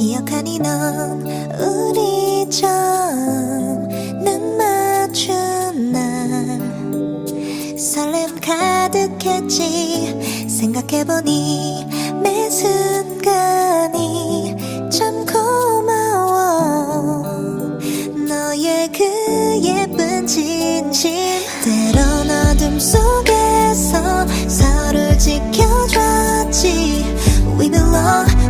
기억하니 넌 우리 처음 눈 맞춘 날 설렘 가득했지. 생각해보니 매 순간이 참 고마워. 너의 그 예쁜 진심 때론 어둠 속에서 서로 지켜줬지. We belong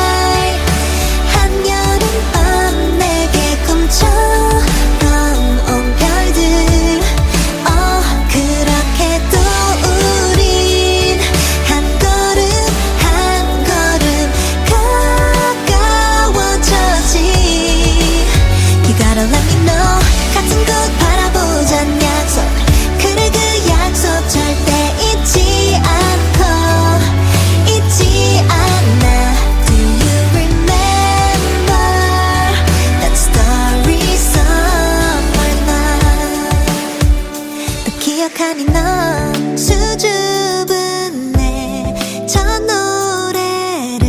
기억하니 넌 수줍은 내저 노래를.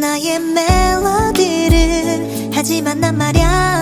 나의 멜로디를 하지만 난 말야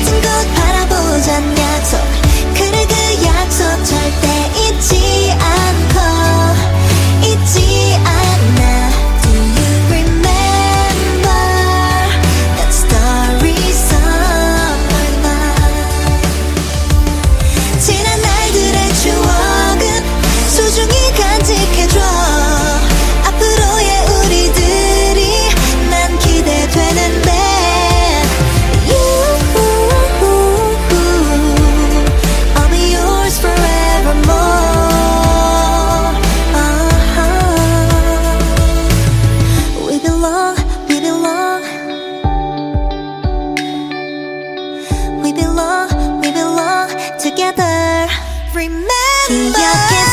같은 거 your kiss.